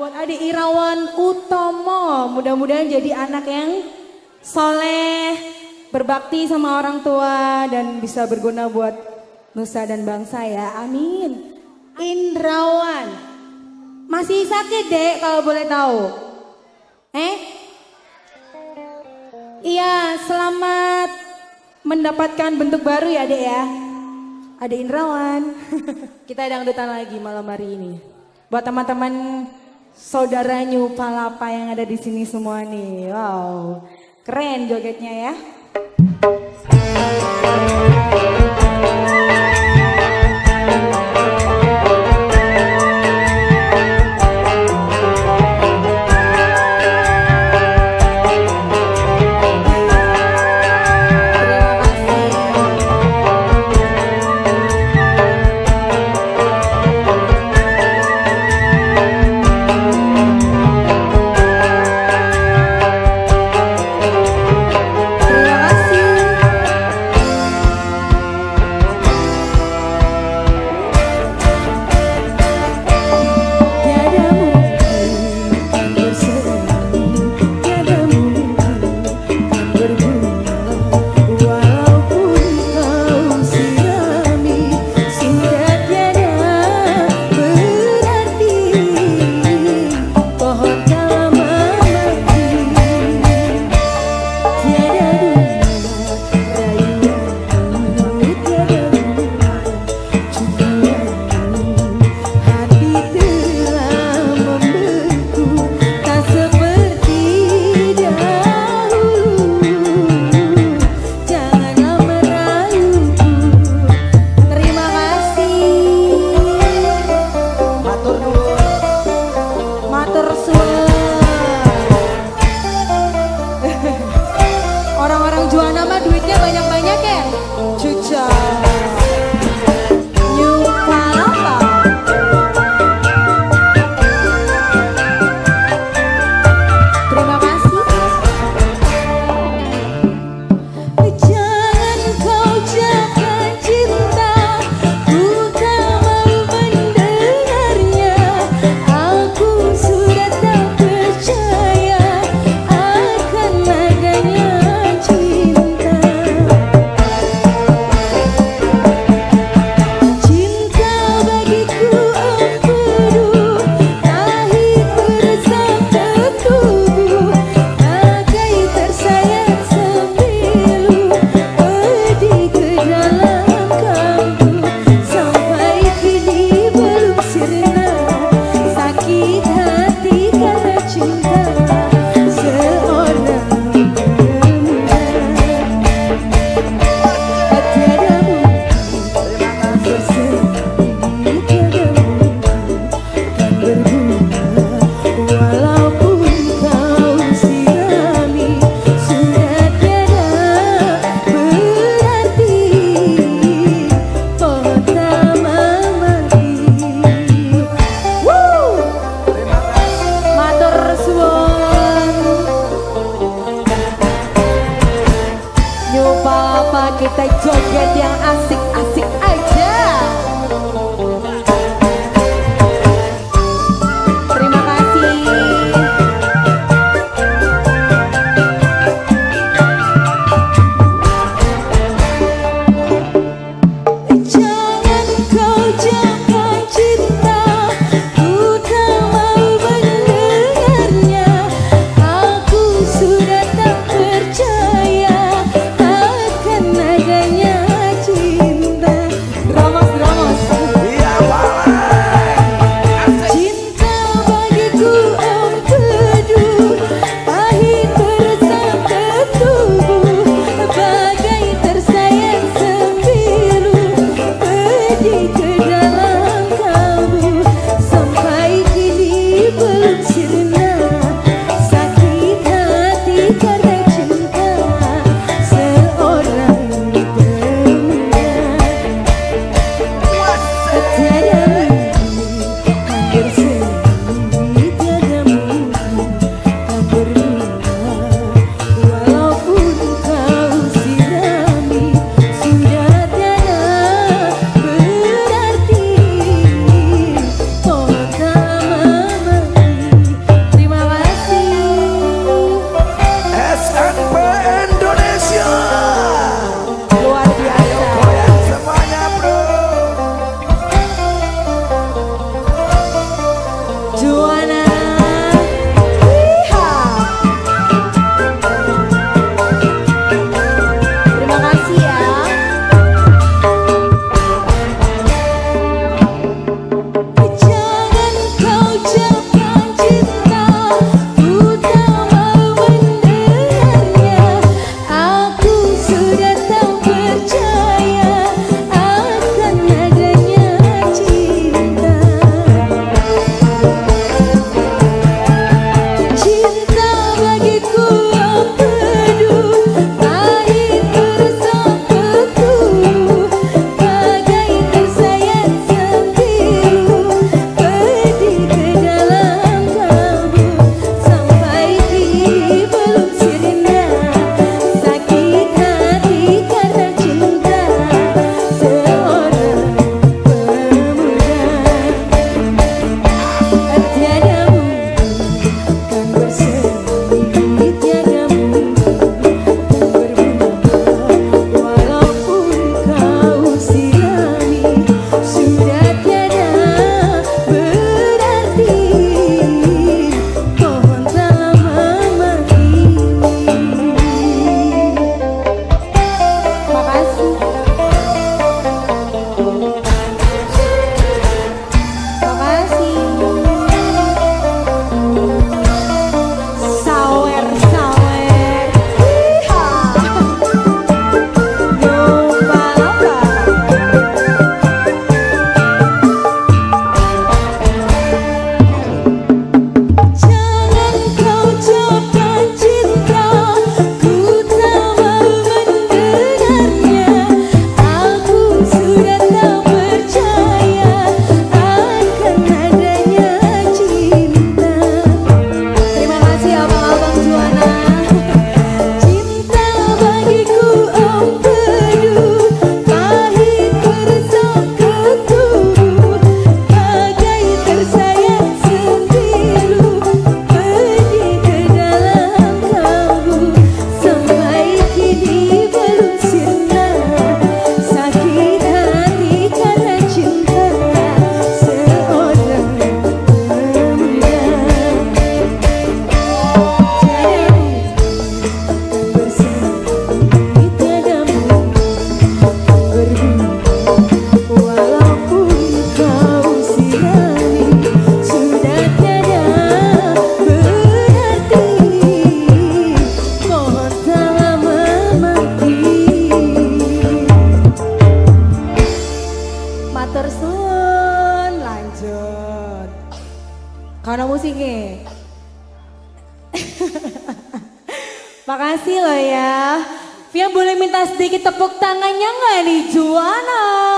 buat adik Irawan Utomo. Mudah-mudahan jadi anak yang soleh, berbakti sama orang tua dan bisa berguna buat nusa dan bangsa ya. Amin. Indrawan. Masih sakit dek kalau boleh tahu. Eh? Iya, selamat mendapatkan bentuk baru ya dek ya. Ada Indrawan. Kita dangdutan lagi malam hari ini. Buat teman-teman saudara New Palapa yang ada di sini semua nih. Wow, keren jogetnya ya. doce. Karena musiknya. Makasih loh ya. Fia boleh minta sedikit tepuk tangannya nggak nih Juana?